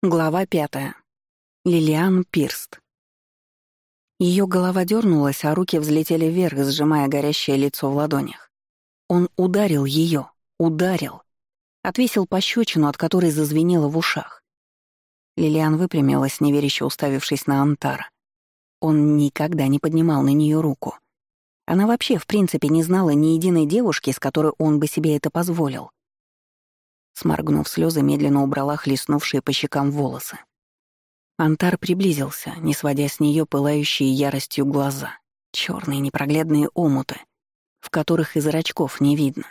Глава пятая. Лилиан Пирст. Ее голова дернулась, а руки взлетели вверх, сжимая горящее лицо в ладонях. Он ударил ее, ударил. Отвесил пощечину, от которой зазвенело в ушах. Лилиан выпрямилась, неверяще уставившись на Антара. Он никогда не поднимал на нее руку. Она вообще, в принципе, не знала ни единой девушки, с которой он бы себе это позволил. Сморгнув слезы, медленно убрала хлестнувшие по щекам волосы. Антар приблизился, не сводя с нее пылающие яростью глаза, черные непроглядные омуты, в которых и зрачков не видно.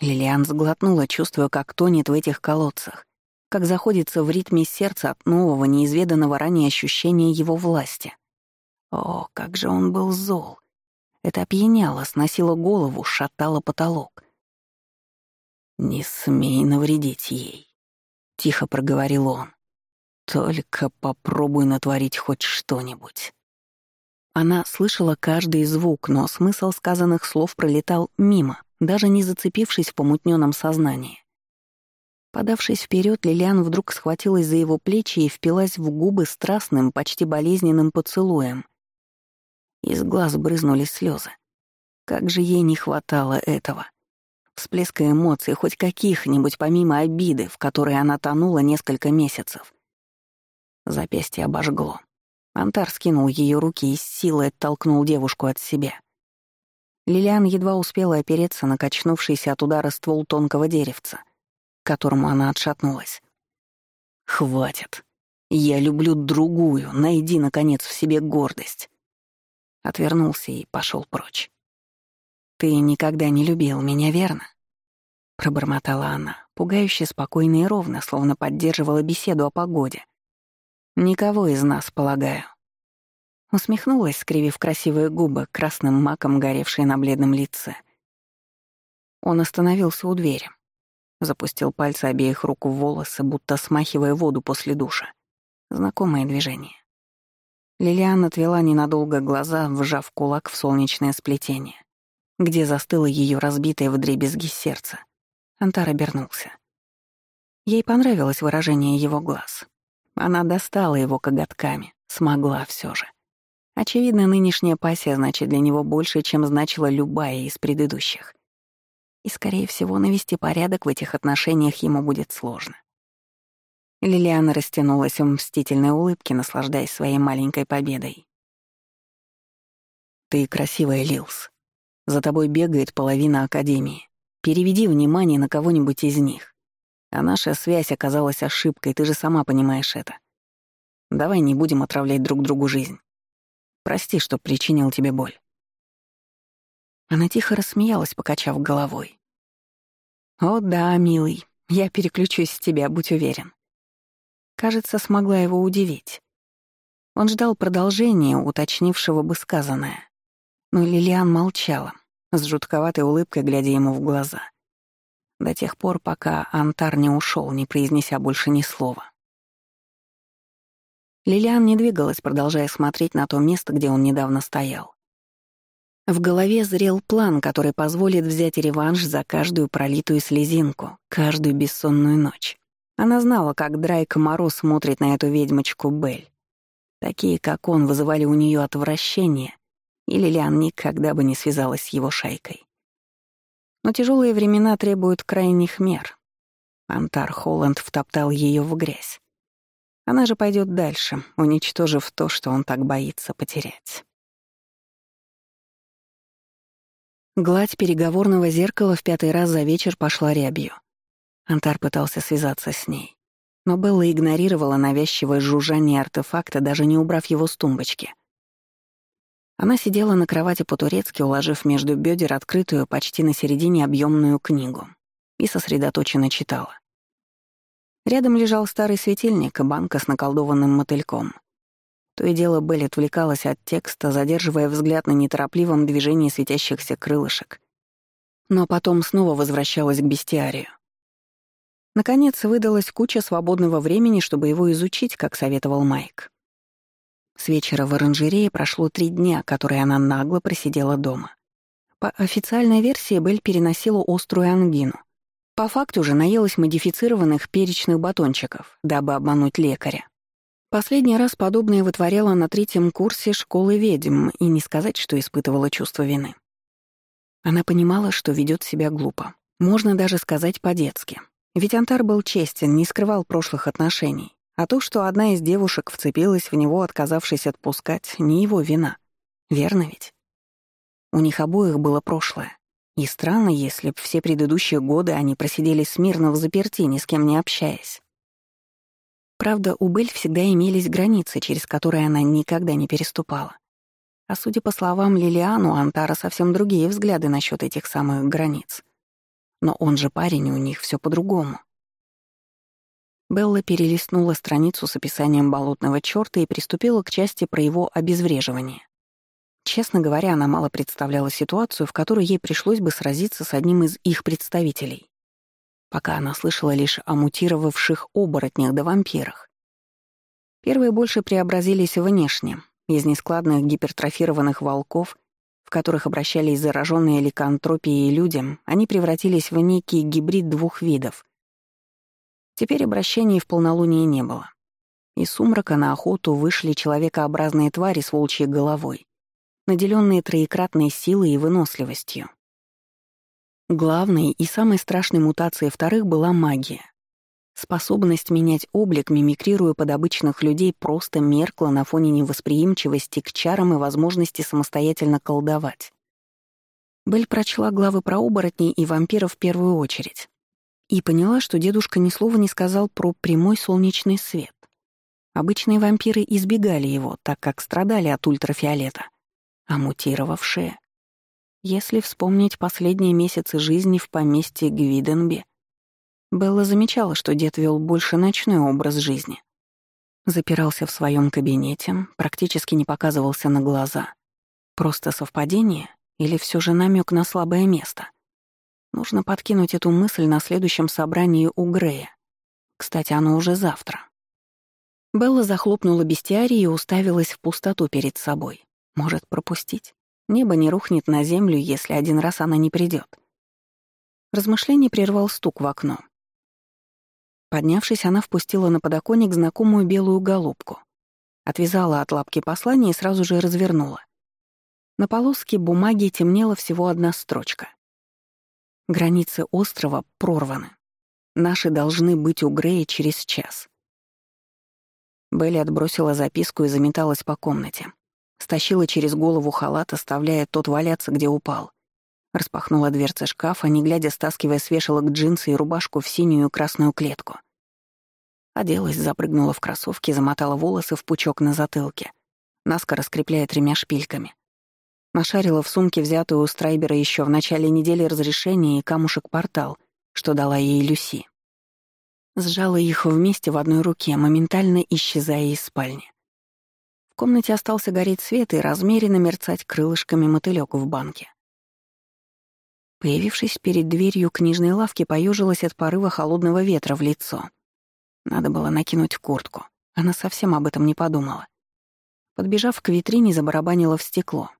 Лилиан сглотнула, чувствуя, как тонет в этих колодцах, как заходится в ритме сердца от нового, неизведанного ранее ощущения его власти. О, как же он был зол! Это опьяняло, сносило голову, шатало потолок. «Не смей навредить ей», — тихо проговорил он. «Только попробуй натворить хоть что-нибудь». Она слышала каждый звук, но смысл сказанных слов пролетал мимо, даже не зацепившись в помутненном сознании. Подавшись вперед, Лилиан вдруг схватилась за его плечи и впилась в губы страстным, почти болезненным поцелуем. Из глаз брызнули слезы. Как же ей не хватало этого всплеска эмоций, хоть каких-нибудь помимо обиды, в которой она тонула несколько месяцев. Запястье обожгло. Антар скинул ее руки и с силой оттолкнул девушку от себя. Лилиан едва успела опереться на качнувшийся от удара ствол тонкого деревца, к которому она отшатнулась. «Хватит. Я люблю другую. Найди, наконец, в себе гордость». Отвернулся и пошел прочь. «Ты никогда не любил меня, верно?» Пробормотала она, пугающе спокойно и ровно, словно поддерживала беседу о погоде. «Никого из нас, полагаю». Усмехнулась, скривив красивые губы, красным маком горевшие на бледном лице. Он остановился у двери. Запустил пальцы обеих рук в волосы, будто смахивая воду после душа. Знакомое движение. Лилиан отвела ненадолго глаза, вжав кулак в солнечное сплетение где застыло ее разбитое вдребезги сердце. Антар обернулся. Ей понравилось выражение его глаз. Она достала его коготками, смогла все же. Очевидно, нынешняя пассия значит для него больше, чем значила любая из предыдущих. И, скорее всего, навести порядок в этих отношениях ему будет сложно. Лилиана растянулась в мстительной улыбке, наслаждаясь своей маленькой победой. «Ты красивая, Лилс», за тобой бегает половина Академии. Переведи внимание на кого-нибудь из них. А наша связь оказалась ошибкой, ты же сама понимаешь это. Давай не будем отравлять друг другу жизнь. Прости, что причинил тебе боль». Она тихо рассмеялась, покачав головой. «О да, милый, я переключусь с тебя, будь уверен». Кажется, смогла его удивить. Он ждал продолжения, уточнившего бы сказанное. Но Лилиан молчала, с жутковатой улыбкой глядя ему в глаза. До тех пор, пока Антар не ушел, не произнеся больше ни слова. Лилиан не двигалась, продолжая смотреть на то место, где он недавно стоял. В голове зрел план, который позволит взять реванш за каждую пролитую слезинку, каждую бессонную ночь. Она знала, как Драйк Моро смотрит на эту ведьмочку Бель. Такие, как он, вызывали у нее отвращение и Лилиан никогда бы не связалась с его шайкой. Но тяжелые времена требуют крайних мер. Антар Холланд втоптал ее в грязь. Она же пойдет дальше, уничтожив то, что он так боится потерять. Гладь переговорного зеркала в пятый раз за вечер пошла рябью. Антар пытался связаться с ней. Но Белла игнорировала навязчивое жужжание артефакта, даже не убрав его с тумбочки — она сидела на кровати по-турецки, уложив между бедер открытую почти на середине объемную книгу, и сосредоточенно читала. Рядом лежал старый светильник и банка с наколдованным мотыльком. То и дело Белль отвлекалась от текста, задерживая взгляд на неторопливом движении светящихся крылышек. Но потом снова возвращалась к бестиарию. Наконец, выдалась куча свободного времени, чтобы его изучить, как советовал Майк. С вечера в оранжерее прошло три дня, которые она нагло просидела дома. По официальной версии Белль переносила острую ангину. По факту же наелась модифицированных перечных батончиков, дабы обмануть лекаря. Последний раз подобное вытворяла на третьем курсе школы ведьм, и не сказать, что испытывала чувство вины. Она понимала, что ведет себя глупо. Можно даже сказать по-детски. Ведь Антар был честен, не скрывал прошлых отношений. А то, что одна из девушек вцепилась в него, отказавшись отпускать, не его вина. Верно ведь? У них обоих было прошлое. И странно, если б все предыдущие годы они просидели смирно в заперти, ни с кем не общаясь. Правда, у Бель всегда имелись границы, через которые она никогда не переступала. А судя по словам Лилиану, у Антара совсем другие взгляды насчет этих самых границ. Но он же парень, и у них все по-другому. Белла перелистнула страницу с описанием болотного чёрта и приступила к части про его обезвреживание. Честно говоря, она мало представляла ситуацию, в которой ей пришлось бы сразиться с одним из их представителей пока она слышала лишь о мутировавших оборотнях да вампирах. Первые больше преобразились внешне, из нескладных гипертрофированных волков, в которых обращались зараженные ликантропией людям, они превратились в некий гибрид двух видов. Теперь обращений в полнолуние не было. Из сумрака на охоту вышли человекообразные твари с волчьей головой, наделенные троекратной силой и выносливостью. Главной и самой страшной мутацией вторых была магия. Способность менять облик, мимикрируя под обычных людей, просто меркла на фоне невосприимчивости к чарам и возможности самостоятельно колдовать. Бель прочла главы про оборотней и вампиров в первую очередь. И поняла, что дедушка ни слова не сказал про прямой солнечный свет. Обычные вампиры избегали его, так как страдали от ультрафиолета. А мутировавшие если вспомнить последние месяцы жизни в поместье Гвиденби, Белла замечала, что дед вел больше ночной образ жизни. Запирался в своем кабинете, практически не показывался на глаза. Просто совпадение или все же намек на слабое место? Нужно подкинуть эту мысль на следующем собрании у Грея. Кстати, оно уже завтра. Белла захлопнула бестиарий и уставилась в пустоту перед собой. Может, пропустить? Небо не рухнет на землю, если один раз она не придет. Размышление прервал стук в окно. Поднявшись, она впустила на подоконник знакомую белую голубку. Отвязала от лапки послание и сразу же развернула. На полоске бумаги темнела всего одна строчка. Границы острова прорваны. Наши должны быть у Грея через час. Белли отбросила записку и заметалась по комнате. Стащила через голову халат, оставляя тот валяться, где упал. Распахнула дверцы шкафа, не глядя, стаскивая с вешалок джинсы и рубашку в синюю и красную клетку. Оделась, запрыгнула в кроссовки, замотала волосы в пучок на затылке, наскоро скрепляя тремя шпильками. Нашарила в сумке взятую у Страйбера еще в начале недели разрешение и камушек-портал, что дала ей Люси. Сжала их вместе в одной руке, моментально исчезая из спальни. В комнате остался гореть свет и размеренно мерцать крылышками мотылёк в банке. Появившись перед дверью книжной лавки, поежилась от порыва холодного ветра в лицо. Надо было накинуть куртку. Она совсем об этом не подумала. Подбежав к витрине, забарабанила в стекло.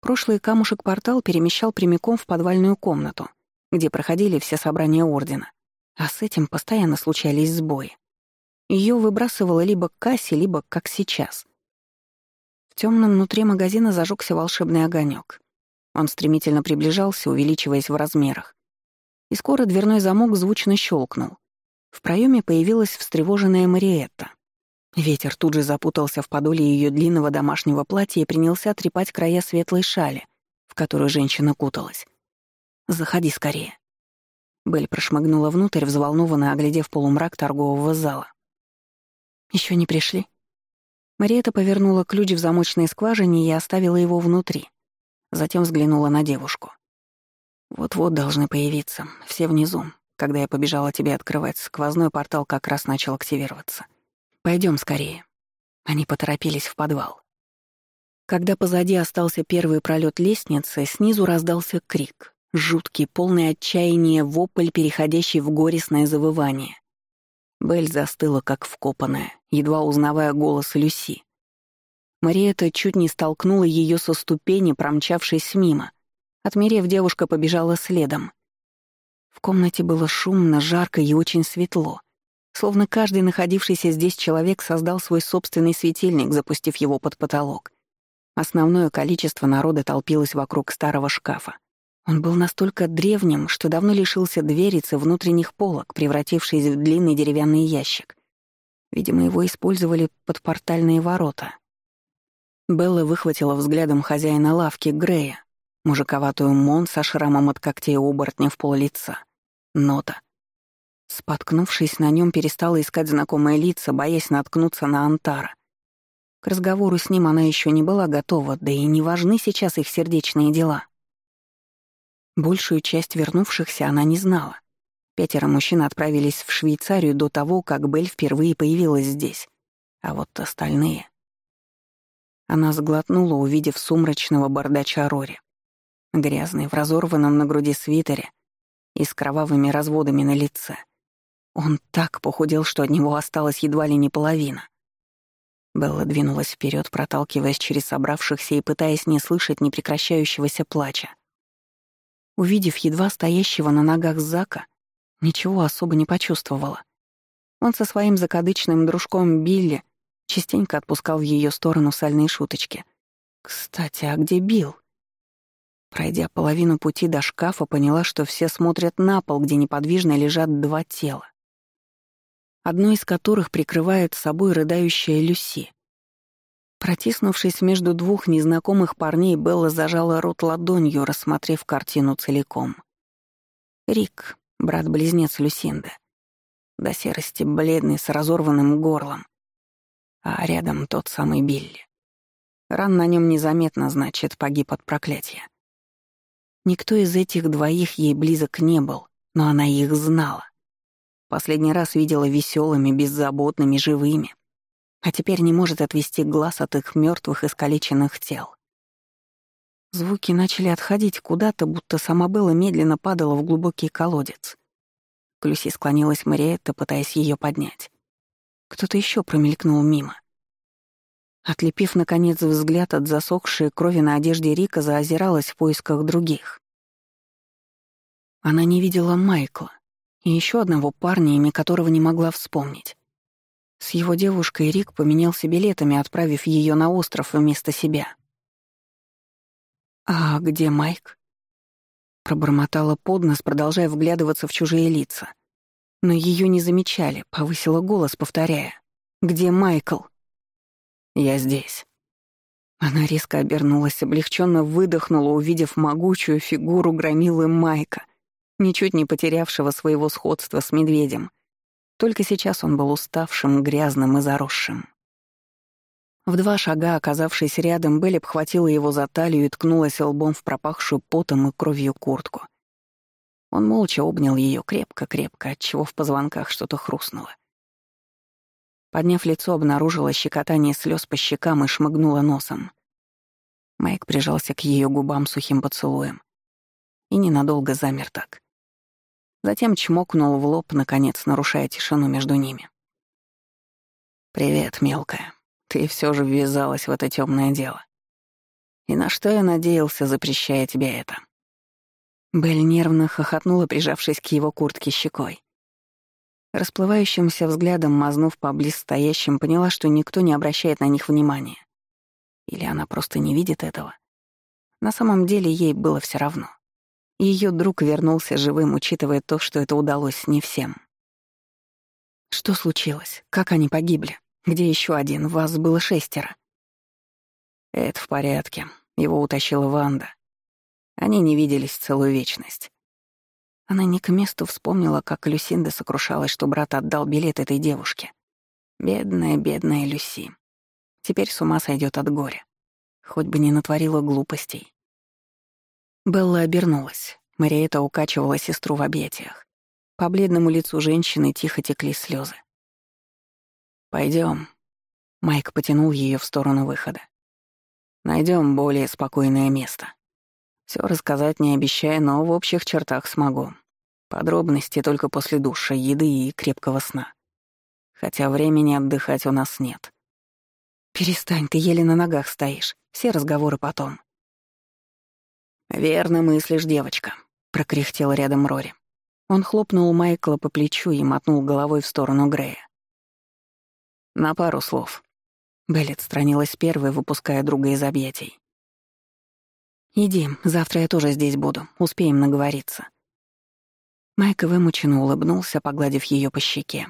Прошлый камушек-портал перемещал прямиком в подвальную комнату, где проходили все собрания Ордена. А с этим постоянно случались сбои. Ее выбрасывало либо к кассе, либо как сейчас. В темном внутри магазина зажегся волшебный огонек. Он стремительно приближался, увеличиваясь в размерах. И скоро дверной замок звучно щелкнул. В проеме появилась встревоженная Мариетта. Ветер тут же запутался в подоле ее длинного домашнего платья и принялся трепать края светлой шали, в которую женщина куталась. «Заходи скорее». Белль прошмыгнула внутрь, взволнованно оглядев полумрак торгового зала. Еще не пришли?» Мариэта повернула ключ в замочной скважине и оставила его внутри. Затем взглянула на девушку. «Вот-вот должны появиться, все внизу. Когда я побежала тебе открывать, сквозной портал как раз начал активироваться. Пойдем скорее». Они поторопились в подвал. Когда позади остался первый пролет лестницы, снизу раздался крик. Жуткий, полный отчаяния вопль, переходящий в горестное завывание. Белль застыла, как вкопанная, едва узнавая голос Люси. Мариэта чуть не столкнула ее со ступени, промчавшись мимо. Отмерев, девушка побежала следом. В комнате было шумно, жарко и очень светло. Словно каждый находившийся здесь человек создал свой собственный светильник, запустив его под потолок. Основное количество народа толпилось вокруг старого шкафа. Он был настолько древним, что давно лишился дверицы внутренних полок, превратившись в длинный деревянный ящик. Видимо, его использовали под портальные ворота. Белла выхватила взглядом хозяина лавки Грея, мужиковатую Мон со шрамом от когтей оборотня в пол лица. Нота. Споткнувшись на нем, перестала искать знакомые лица, боясь наткнуться на Антара. К разговору с ним она еще не была готова, да и не важны сейчас их сердечные дела. Большую часть вернувшихся она не знала. Пятеро мужчин отправились в Швейцарию до того, как Белль впервые появилась здесь. А вот остальные... Она сглотнула, увидев сумрачного бардача Рори. Грязный, в разорванном на груди свитере и с кровавыми разводами на лице. Он так похудел, что от него осталась едва ли не половина. Белла двинулась вперед, проталкиваясь через собравшихся и пытаясь не слышать непрекращающегося плача. Увидев едва стоящего на ногах Зака, ничего особо не почувствовала. Он со своим закадычным дружком Билли частенько отпускал в ее сторону сальные шуточки. «Кстати, а где Билл?» Пройдя половину пути до шкафа, поняла, что все смотрят на пол, где неподвижно лежат два тела. Одно из которых прикрывает собой рыдающая Люси. Протиснувшись между двух незнакомых парней, Белла зажала рот ладонью, рассмотрев картину целиком. Рик, брат-близнец Люсинды. До серости бледный, с разорванным горлом. А рядом тот самый Билли. Ран на нем незаметно, значит, погиб от проклятия. Никто из этих двоих ей близок не был, но она их знала. Последний раз видела веселыми, беззаботными, живыми. А теперь не может отвести глаз от их мертвых искалеченных тел. Звуки начали отходить куда-то, будто сама Белла медленно падала в глубокий колодец. К Люси склонилась Мариетта, пытаясь ее поднять. Кто-то еще промелькнул мимо. Отлепив, наконец, взгляд от засохшей крови на одежде Рика, заозиралась в поисках других. Она не видела Майкла и еще одного парня, имя которого не могла вспомнить. С его девушкой Рик поменялся билетами, отправив ее на остров вместо себя. «А где Майк?» Пробормотала под нос, продолжая вглядываться в чужие лица. Но ее не замечали, повысила голос, повторяя. «Где Майкл?» Я здесь». Она резко обернулась, облегченно выдохнула, увидев могучую фигуру громилы Майка, ничуть не потерявшего своего сходства с медведем. Только сейчас он был уставшим, грязным и заросшим. В два шага, оказавшись рядом, Белли обхватила его за талию и ткнулась лбом в пропахшую потом и кровью куртку. Он молча обнял ее крепко-крепко, отчего в позвонках что-то хрустнуло. Подняв лицо, обнаружила щекотание слез по щекам и шмыгнула носом. Майк прижался к ее губам сухим поцелуем. И ненадолго замер так. Затем чмокнул в лоб, наконец, нарушая тишину между ними. «Привет, мелкая. Ты все же ввязалась в это темное дело. И на что я надеялся, запрещая тебе это?» Белль нервно хохотнула, прижавшись к его куртке щекой. Расплывающимся взглядом, мазнув по стоящим, поняла, что никто не обращает на них внимания. Или она просто не видит этого. На самом деле ей было все равно. Ее друг вернулся живым, учитывая то, что это удалось не всем. Что случилось? Как они погибли? Где еще один? Вас было шестеро. Это в порядке. Его утащила Ванда. Они не виделись целую вечность. Она не к месту вспомнила, как Люсинда сокрушалась, что брат отдал билет этой девушке. Бедная, бедная Люси. Теперь с ума сойдет от горя. Хоть бы не натворила глупостей. Белла обернулась. Мариэта укачивала сестру в объятиях. По бледному лицу женщины тихо текли слезы. Пойдем. Майк потянул ее в сторону выхода. Найдем более спокойное место. Все рассказать не обещаю, но в общих чертах смогу. Подробности только после душа, еды и крепкого сна. Хотя времени отдыхать у нас нет. Перестань, ты еле на ногах стоишь. Все разговоры потом. «Верно мыслишь, девочка», — прокряхтел рядом Рори. Он хлопнул Майкла по плечу и мотнул головой в сторону Грея. «На пару слов». Белль отстранилась первой, выпуская друга из объятий. «Иди, завтра я тоже здесь буду, успеем наговориться». Майк вымученно улыбнулся, погладив ее по щеке.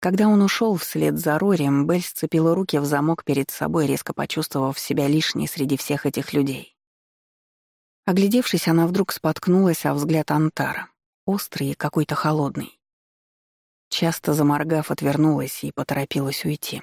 Когда он ушел вслед за Рорием, Белль сцепила руки в замок перед собой, резко почувствовав себя лишней среди всех этих людей. Оглядевшись, она вдруг споткнулась о взгляд Антара, острый и какой-то холодный. Часто заморгав, отвернулась и поторопилась уйти.